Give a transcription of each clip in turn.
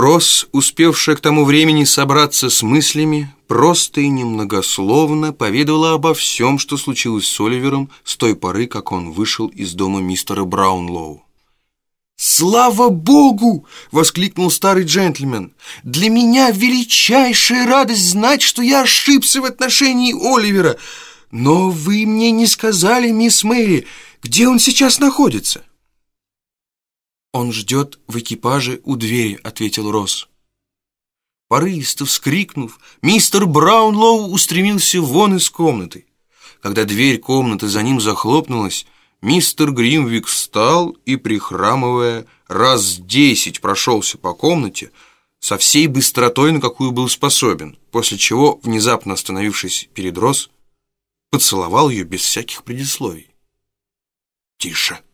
Росс, успевшая к тому времени собраться с мыслями, просто и немногословно поведала обо всем, что случилось с Оливером с той поры, как он вышел из дома мистера Браунлоу. «Слава Богу!» — воскликнул старый джентльмен. «Для меня величайшая радость знать, что я ошибся в отношении Оливера. Но вы мне не сказали, мисс Мэри, где он сейчас находится?» «Он ждет в экипаже у двери», — ответил Росс. Порывисто вскрикнув, мистер Браунлоу устремился вон из комнаты. Когда дверь комнаты за ним захлопнулась, Мистер Гримвик встал и, прихрамывая, раз десять прошелся по комнате со всей быстротой, на какую был способен, после чего, внезапно остановившись перед Рос, поцеловал ее без всяких предисловий. «Тише», —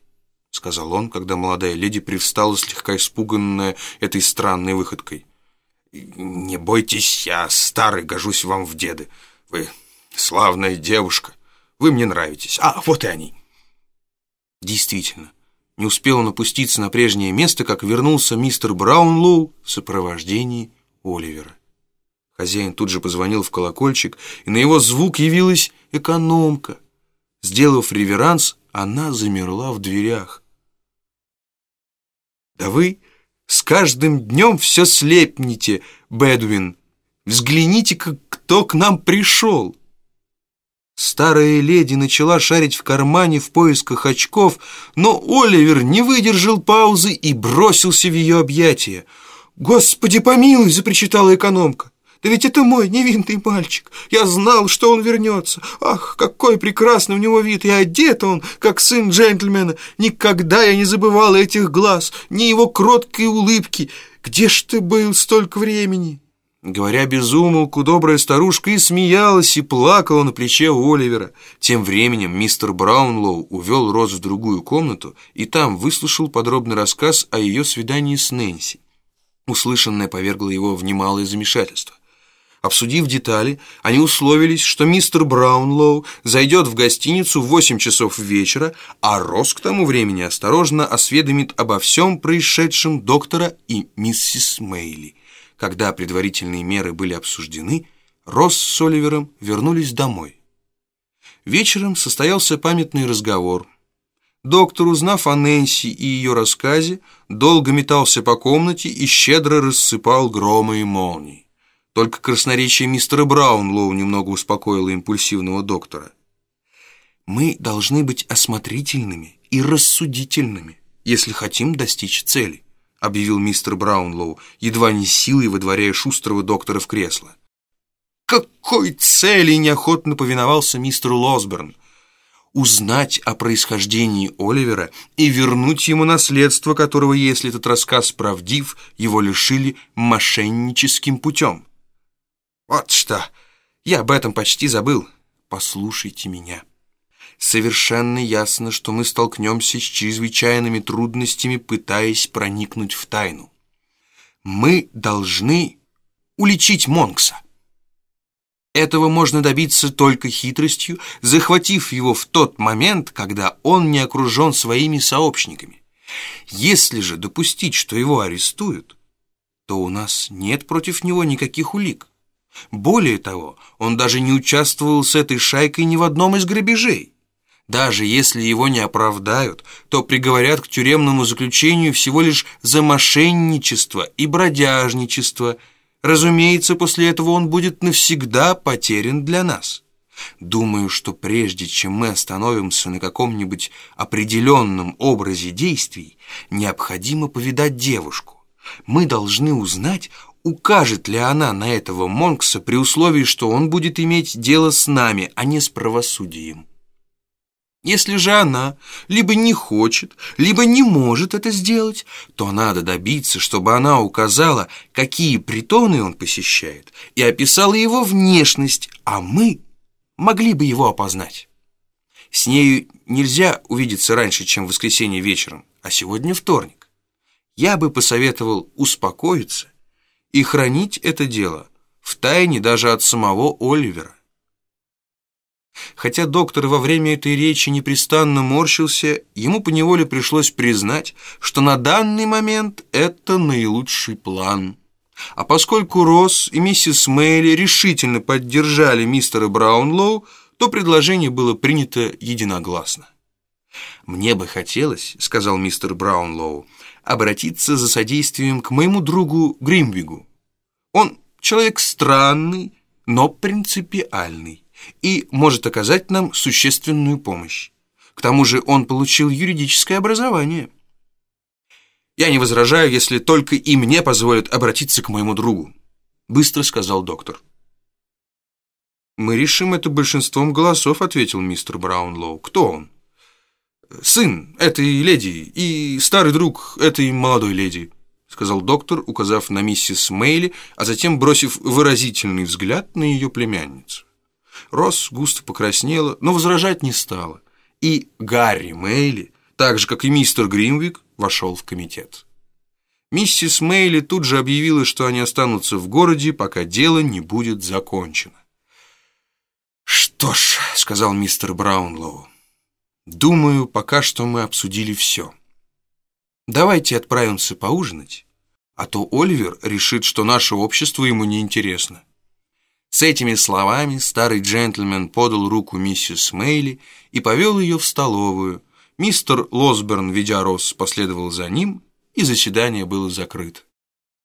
сказал он, когда молодая леди привстала, слегка испуганная этой странной выходкой. «Не бойтесь, я старый, гожусь вам в деды. Вы славная девушка, вы мне нравитесь. А, вот и они». Действительно, не успел он опуститься на прежнее место, как вернулся мистер Браунлоу в сопровождении Оливера. Хозяин тут же позвонил в колокольчик, и на его звук явилась экономка. Сделав реверанс, она замерла в дверях. «Да вы с каждым днем все слепнете, Бэдуин! Взгляните-ка, кто к нам пришел!» Старая леди начала шарить в кармане в поисках очков, но Оливер не выдержал паузы и бросился в ее объятия. «Господи помилуй!» — запричитала экономка. «Да ведь это мой невинный мальчик! Я знал, что он вернется! Ах, какой прекрасный у него вид! И одет он, как сын джентльмена! Никогда я не забывала этих глаз, ни его кроткой улыбки! Где ж ты был столько времени?» Говоря безумолку, добрая старушка и смеялась, и плакала на плече Оливера. Тем временем мистер Браунлоу увел Роз в другую комнату и там выслушал подробный рассказ о ее свидании с Нэнси. Услышанное повергло его в немалое замешательство. Обсудив детали, они условились, что мистер Браунлоу зайдет в гостиницу в 8 часов вечера, а Рос к тому времени осторожно осведомит обо всем происшедшем доктора и миссис Мейли. Когда предварительные меры были обсуждены, Росс с Оливером вернулись домой. Вечером состоялся памятный разговор. Доктор, узнав о Нэнси и ее рассказе, долго метался по комнате и щедро рассыпал громы и молнии. Только красноречие мистера Браунлоу немного успокоило импульсивного доктора. «Мы должны быть осмотрительными и рассудительными, если хотим достичь цели объявил мистер Браунлоу, едва не силой выдворяя шустрого доктора в кресло. «Какой цели?» — неохотно повиновался мистер Лосберн. «Узнать о происхождении Оливера и вернуть ему наследство, которого, если этот рассказ правдив, его лишили мошенническим путем». «Вот что! Я об этом почти забыл. Послушайте меня». Совершенно ясно, что мы столкнемся с чрезвычайными трудностями, пытаясь проникнуть в тайну. Мы должны уличить Монкса. Этого можно добиться только хитростью, захватив его в тот момент, когда он не окружен своими сообщниками. Если же допустить, что его арестуют, то у нас нет против него никаких улик. Более того, он даже не участвовал с этой шайкой ни в одном из грабежей. Даже если его не оправдают, то приговорят к тюремному заключению всего лишь за мошенничество и бродяжничество. Разумеется, после этого он будет навсегда потерян для нас. Думаю, что прежде чем мы остановимся на каком-нибудь определенном образе действий, необходимо повидать девушку. Мы должны узнать, укажет ли она на этого Монкса при условии, что он будет иметь дело с нами, а не с правосудием. Если же она либо не хочет, либо не может это сделать, то надо добиться, чтобы она указала, какие притоны он посещает, и описала его внешность, а мы могли бы его опознать. С нею нельзя увидеться раньше, чем в воскресенье вечером, а сегодня вторник. Я бы посоветовал успокоиться и хранить это дело в тайне даже от самого Оливера. Хотя доктор во время этой речи непрестанно морщился, ему поневоле пришлось признать, что на данный момент это наилучший план. А поскольку Росс и миссис Мэйли решительно поддержали мистера Браунлоу, то предложение было принято единогласно. «Мне бы хотелось, — сказал мистер Браунлоу, — обратиться за содействием к моему другу Гримвигу. Он человек странный, но принципиальный и может оказать нам существенную помощь. К тому же он получил юридическое образование. Я не возражаю, если только и мне позволят обратиться к моему другу, быстро сказал доктор. «Мы решим это большинством голосов», — ответил мистер Браунлоу. «Кто он?» «Сын этой леди и старый друг этой молодой леди», — сказал доктор, указав на миссис Мейли, а затем бросив выразительный взгляд на ее племянницу. Росс густо покраснела, но возражать не стала. И Гарри Мейли, так же, как и мистер Гримвик, вошел в комитет. Миссис Мейли тут же объявила, что они останутся в городе, пока дело не будет закончено. «Что ж», — сказал мистер Браунлоу, — «думаю, пока что мы обсудили все. Давайте отправимся поужинать, а то Оливер решит, что наше общество ему неинтересно». С этими словами старый джентльмен подал руку миссис Мейли и повел ее в столовую. Мистер Лосберн, ведя Росс, последовал за ним, и заседание было закрыто.